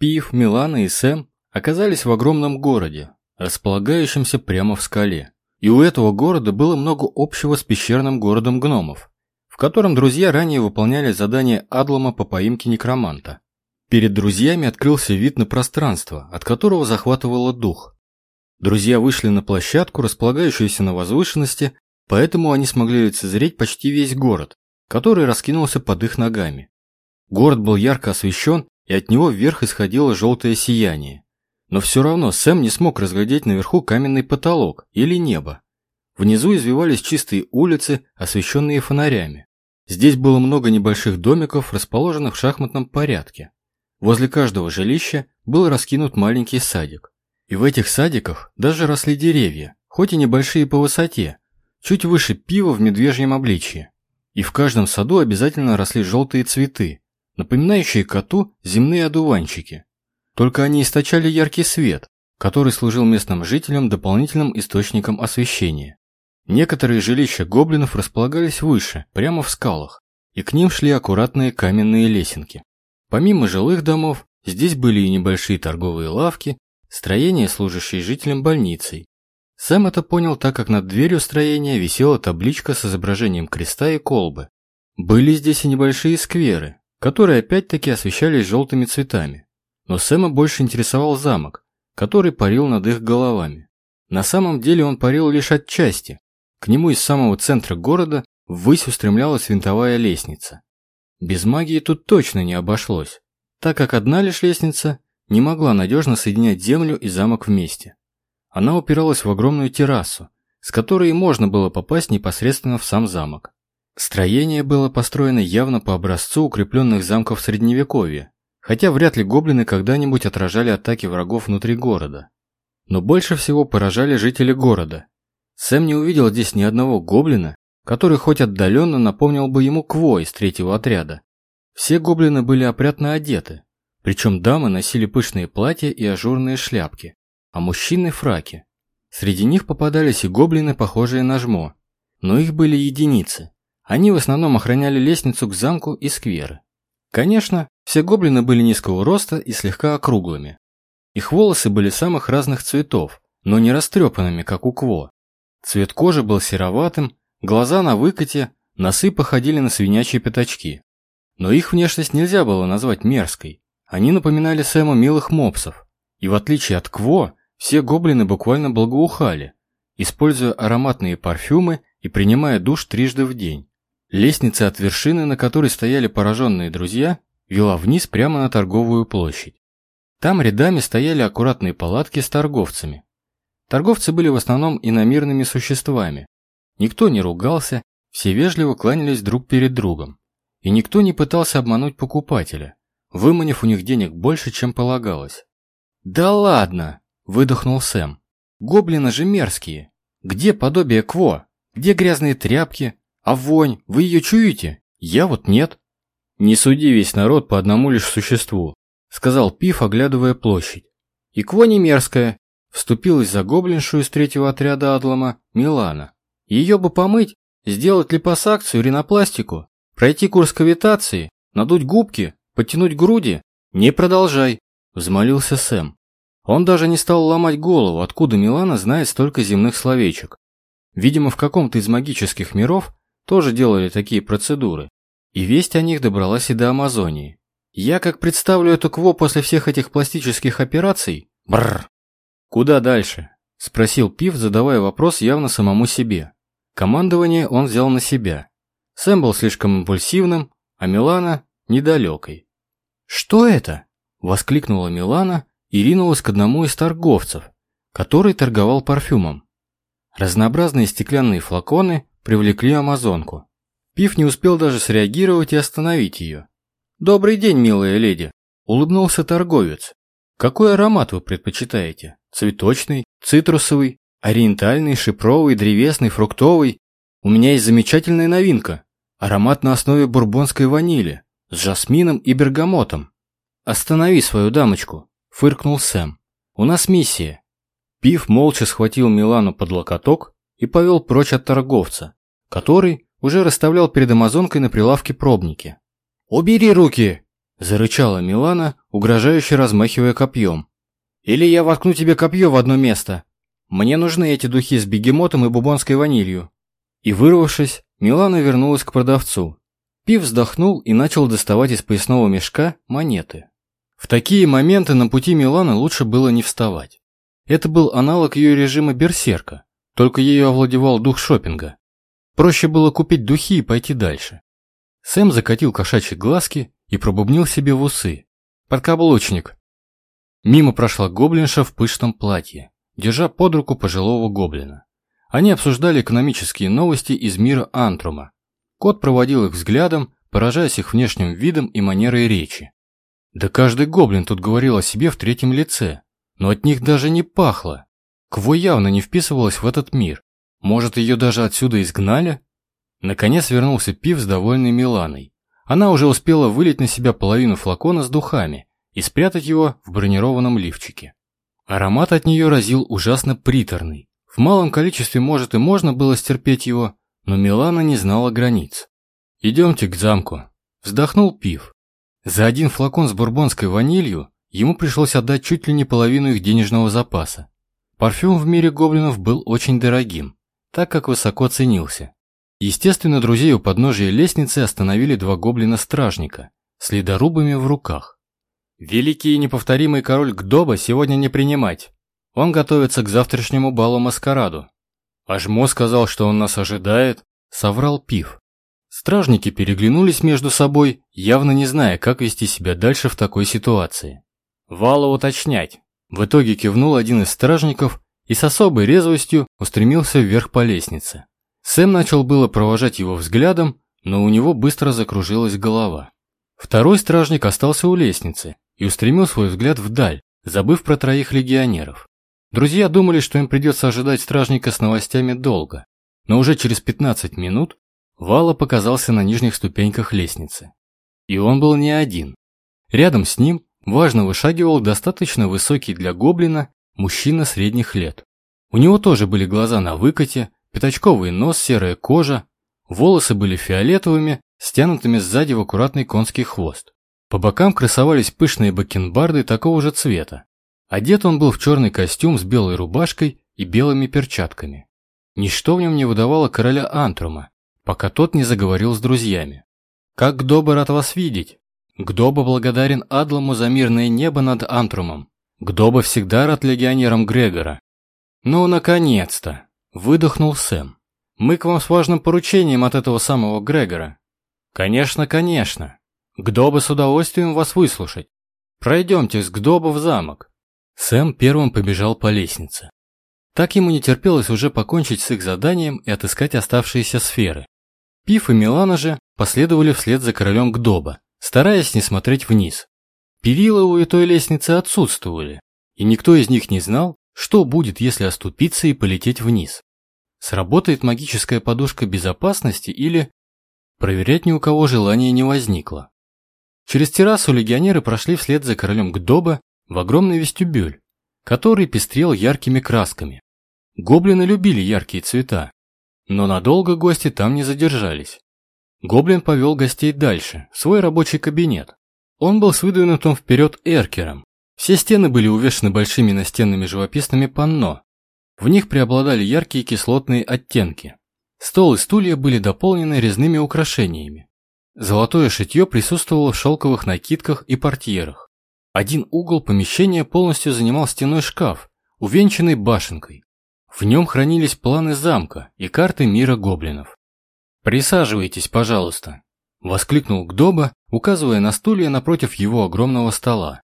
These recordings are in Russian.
Пив, Милана и Сэм оказались в огромном городе, располагающемся прямо в скале. И у этого города было много общего с пещерным городом гномов, в котором друзья ранее выполняли задание Адлама по поимке некроманта. Перед друзьями открылся вид на пространство, от которого захватывало дух. Друзья вышли на площадку, располагающуюся на возвышенности, поэтому они смогли лицезреть почти весь город, который раскинулся под их ногами. Город был ярко освещен, и от него вверх исходило желтое сияние. Но все равно Сэм не смог разглядеть наверху каменный потолок или небо. Внизу извивались чистые улицы, освещенные фонарями. Здесь было много небольших домиков, расположенных в шахматном порядке. Возле каждого жилища был раскинут маленький садик. И в этих садиках даже росли деревья, хоть и небольшие по высоте, чуть выше пива в медвежьем обличье. И в каждом саду обязательно росли желтые цветы, напоминающие коту земные одуванчики. Только они источали яркий свет, который служил местным жителям дополнительным источником освещения. Некоторые жилища гоблинов располагались выше, прямо в скалах, и к ним шли аккуратные каменные лесенки. Помимо жилых домов, здесь были и небольшие торговые лавки, строения, служащие жителям больницей. Сэм это понял, так как над дверью строения висела табличка с изображением креста и колбы. Были здесь и небольшие скверы, которые опять-таки освещались желтыми цветами. Но Сэма больше интересовал замок, который парил над их головами. На самом деле он парил лишь отчасти. К нему из самого центра города ввысь устремлялась винтовая лестница. Без магии тут точно не обошлось, так как одна лишь лестница не могла надежно соединять землю и замок вместе. Она упиралась в огромную террасу, с которой можно было попасть непосредственно в сам замок. Строение было построено явно по образцу укрепленных замков Средневековья, хотя вряд ли гоблины когда-нибудь отражали атаки врагов внутри города. Но больше всего поражали жители города. Сэм не увидел здесь ни одного гоблина, который хоть отдаленно напомнил бы ему Кво из третьего отряда. Все гоблины были опрятно одеты, причем дамы носили пышные платья и ажурные шляпки, а мужчины – фраки. Среди них попадались и гоблины, похожие на жмо, но их были единицы. Они в основном охраняли лестницу к замку и скверы. Конечно, все гоблины были низкого роста и слегка округлыми. Их волосы были самых разных цветов, но не растрепанными, как у Кво. Цвет кожи был сероватым, Глаза на выкате, носы походили на свинячьи пятачки. Но их внешность нельзя было назвать мерзкой. Они напоминали Сэма милых мопсов. И в отличие от Кво, все гоблины буквально благоухали, используя ароматные парфюмы и принимая душ трижды в день. Лестница от вершины, на которой стояли пораженные друзья, вела вниз прямо на торговую площадь. Там рядами стояли аккуратные палатки с торговцами. Торговцы были в основном иномирными существами, Никто не ругался, все вежливо кланялись друг перед другом. И никто не пытался обмануть покупателя, выманив у них денег больше, чем полагалось. «Да ладно!» – выдохнул Сэм. «Гоблины же мерзкие! Где подобие Кво? Где грязные тряпки? А вонь, вы ее чуете? Я вот нет!» «Не суди весь народ по одному лишь существу», – сказал Пиф, оглядывая площадь. «И Кво не мерзкая», – вступилась за гоблиншу из третьего отряда Адлама Милана. Ее бы помыть, сделать липосакцию, ринопластику, пройти курс кавитации, надуть губки, подтянуть груди. Не продолжай, взмолился Сэм. Он даже не стал ломать голову, откуда Милана знает столько земных словечек. Видимо, в каком-то из магических миров тоже делали такие процедуры. И весть о них добралась и до Амазонии. Я как представлю эту Кво после всех этих пластических операций... Бррр. Куда дальше? Спросил Пив, задавая вопрос явно самому себе. Командование он взял на себя. Сэм был слишком импульсивным, а Милана – недалекой. «Что это?» – воскликнула Милана и ринулась к одному из торговцев, который торговал парфюмом. Разнообразные стеклянные флаконы привлекли амазонку. Пив не успел даже среагировать и остановить ее. «Добрый день, милая леди!» – улыбнулся торговец. «Какой аромат вы предпочитаете? Цветочный, цитрусовый Ориентальный, шипровый, древесный, фруктовый. У меня есть замечательная новинка. Аромат на основе бурбонской ванили, с жасмином и бергамотом. Останови свою дамочку, фыркнул Сэм. У нас миссия. Пив молча схватил Милану под локоток и повел прочь от торговца, который уже расставлял перед амазонкой на прилавке пробники. «Убери руки!» – Зарычала Милана, угрожающе размахивая копьем. «Или я воткну тебе копье в одно место. Мне нужны эти духи с бегемотом и бубонской ванилью». И вырвавшись, Милана вернулась к продавцу. Пив вздохнул и начал доставать из поясного мешка монеты. В такие моменты на пути Миланы лучше было не вставать. Это был аналог ее режима берсерка, только ею овладевал дух шопинга. Проще было купить духи и пойти дальше. Сэм закатил кошачьи глазки и пробубнил себе в усы. «Подкаблучник!» Мимо прошла гоблинша в пышном платье, держа под руку пожилого гоблина. Они обсуждали экономические новости из мира Антрума. Кот проводил их взглядом, поражаясь их внешним видом и манерой речи. Да каждый гоблин тут говорил о себе в третьем лице, но от них даже не пахло. Кво явно не вписывалась в этот мир. Может, ее даже отсюда изгнали? Наконец вернулся Пив с довольной Миланой. Она уже успела вылить на себя половину флакона с духами и спрятать его в бронированном лифчике. Аромат от нее разил ужасно приторный. В малом количестве, может, и можно было стерпеть его, но Милана не знала границ. «Идемте к замку», – вздохнул Пив. За один флакон с бурбонской ванилью ему пришлось отдать чуть ли не половину их денежного запаса. Парфюм в мире гоблинов был очень дорогим, так как высоко ценился. Естественно, друзей у подножия лестницы остановили два гоблина-стражника с ледорубами в руках. «Великий и неповторимый король Гдоба сегодня не принимать. Он готовится к завтрашнему балу-маскараду». «Ажмо сказал, что он нас ожидает», — соврал Пив. Стражники переглянулись между собой, явно не зная, как вести себя дальше в такой ситуации. «Вала уточнять». В итоге кивнул один из стражников и с особой резвостью устремился вверх по лестнице. Сэм начал было провожать его взглядом, но у него быстро закружилась голова. Второй стражник остался у лестницы и устремил свой взгляд вдаль, забыв про троих легионеров. Друзья думали, что им придется ожидать стражника с новостями долго, но уже через 15 минут Вала показался на нижних ступеньках лестницы. И он был не один. Рядом с ним важно вышагивал достаточно высокий для гоблина мужчина средних лет. У него тоже были глаза на выкате, Пятачковый нос, серая кожа, волосы были фиолетовыми, стянутыми сзади в аккуратный конский хвост. По бокам красовались пышные бакенбарды такого же цвета. Одет он был в черный костюм с белой рубашкой и белыми перчатками. Ничто в нем не выдавало короля Антрума, пока тот не заговорил с друзьями. «Как Гдоба рад вас видеть! Гдоба благодарен Адламу за мирное небо над Антрумом. Гдоба всегда рад легионерам Грегора. Ну, наконец-то!» Выдохнул Сэм. «Мы к вам с важным поручением от этого самого Грегора». «Конечно, конечно. Гдоба с удовольствием вас выслушать. Пройдемте с Гдоба в замок». Сэм первым побежал по лестнице. Так ему не терпелось уже покончить с их заданием и отыскать оставшиеся сферы. Пиф и Милана же последовали вслед за королем Гдоба, стараясь не смотреть вниз. Перила у этой лестницы отсутствовали, и никто из них не знал, что будет, если оступиться и полететь вниз? Сработает магическая подушка безопасности или... Проверять ни у кого желания не возникло. Через террасу легионеры прошли вслед за королем Гдоба в огромный вестибюль, который пестрел яркими красками. Гоблины любили яркие цвета, но надолго гости там не задержались. Гоблин повел гостей дальше, в свой рабочий кабинет. Он был с выдвинутым вперед эркером, все стены были увешаны большими настенными живописными панно. В них преобладали яркие кислотные оттенки. Стол и стулья были дополнены резными украшениями. Золотое шитье присутствовало в шелковых накидках и портьерах. Один угол помещения полностью занимал стеной шкаф, увенчанный башенкой. В нем хранились планы замка и карты мира гоблинов. «Присаживайтесь, пожалуйста», – воскликнул Гдоба, указывая на стулья напротив его огромного стола.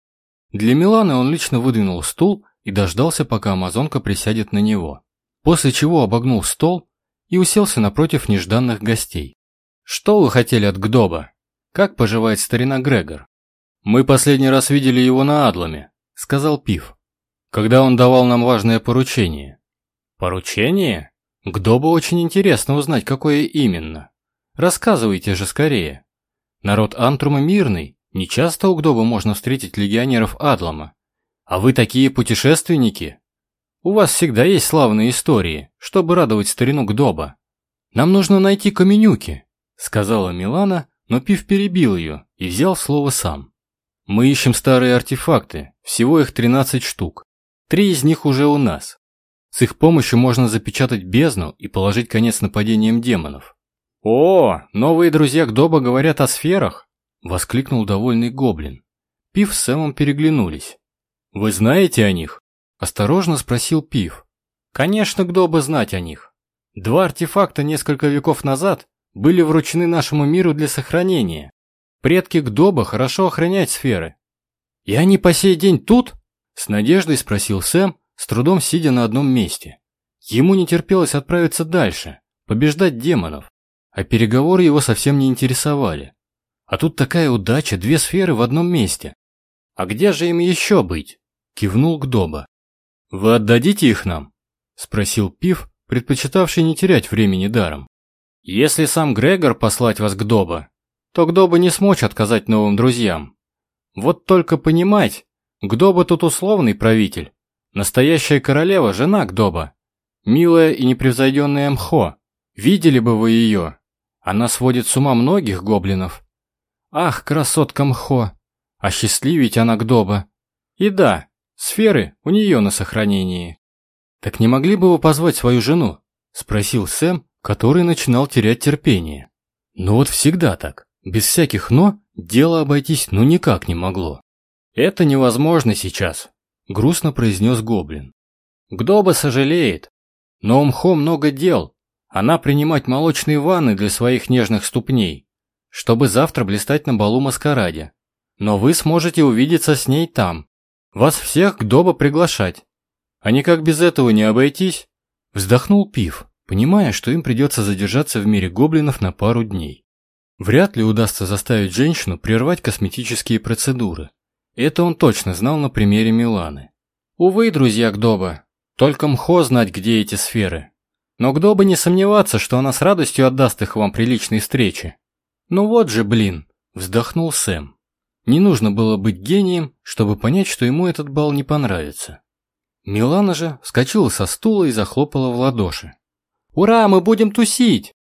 Для Миланы он лично выдвинул стул и дождался, пока амазонка присядет на него. После чего обогнул стол и уселся напротив нежданных гостей. «Что вы хотели от Гдоба? Как поживает старина Грегор?» «Мы последний раз видели его на Адламе», — сказал Пив, «когда он давал нам важное поручение». «Поручение? Гдобу очень интересно узнать, какое именно. Рассказывайте же скорее. Народ Антрума мирный, не часто у Гдоба можно встретить легионеров Адлама. А вы такие путешественники? У вас всегда есть славные истории, чтобы радовать старину Гдоба. Нам нужно найти каменюки, сказала Милана, но Пив перебил ее и взял слово сам. Мы ищем старые артефакты, всего их 13 штук. Три из них уже у нас. С их помощью можно запечатать бездну и положить конец нападениям демонов. «О, новые друзья Гдоба говорят о сферах!» – воскликнул довольный гоблин. Пив с Сэмом переглянулись. «Вы знаете о них?» – осторожно спросил Пив. «Конечно, Гдоба знать о них. Два артефакта несколько веков назад были вручены нашему миру для сохранения. Предки Гдоба хорошо охраняют сферы. И они по сей день тут? С надеждой спросил Сэм, с трудом сидя на одном месте. Ему не терпелось отправиться дальше, побеждать демонов, а переговоры его совсем не интересовали. А тут такая удача, две сферы в одном месте. А где же им еще быть? Кивнул Гдоба. Вы отдадите их нам? Спросил Пив, предпочитавший не терять времени даром. Если сам Грегор послать вас к Доба, то Гдоба не смочь отказать новым друзьям. Вот только понимать, Гдоба тут условный правитель. Настоящая королева – жена Гдоба. Милая и непревзойденная Мхо. Видели бы вы ее. Она сводит с ума многих гоблинов. Ах, красотка Мхо. Осчастливить она Гдоба. И да, сферы у нее на сохранении. Так не могли бы вы позвать свою жену? Спросил Сэм, который начинал терять терпение. Но вот всегда так. Без всяких «но» дело обойтись ну никак не могло. «Это невозможно сейчас», — грустно произнес Гоблин. «Гдоба сожалеет. Но у Мхо много дел. Она принимать молочные ванны для своих нежных ступней, чтобы завтра блистать на балу маскараде. Но вы сможете увидеться с ней там. Вас всех Гдоба приглашать. А никак без этого не обойтись?» Вздохнул Пив, понимая, что им придется задержаться в мире гоблинов на пару дней. Вряд ли удастся заставить женщину прервать косметические процедуры. Это он точно знал на примере Миланы. Увы, друзья Гдоба, только Мхо знать, где эти сферы. Но Гдоба не сомневаться, что она с радостью отдаст их вам при личной встрече. Ну вот же, блин, вздохнул Сэм. Не нужно было быть гением, чтобы понять, что ему этот бал не понравится. Милана же вскочила со стула и захлопала в ладоши. «Ура, мы будем тусить!»